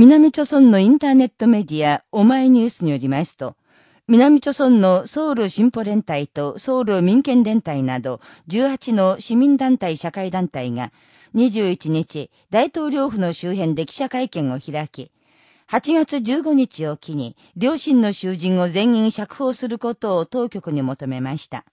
南朝村のインターネットメディア、おマニュースによりますと、南朝村のソウル進歩連帯とソウル民権連帯など18の市民団体社会団体が21日大統領府の周辺で記者会見を開き、8月15日を機に両親の囚人を全員釈放することを当局に求めました。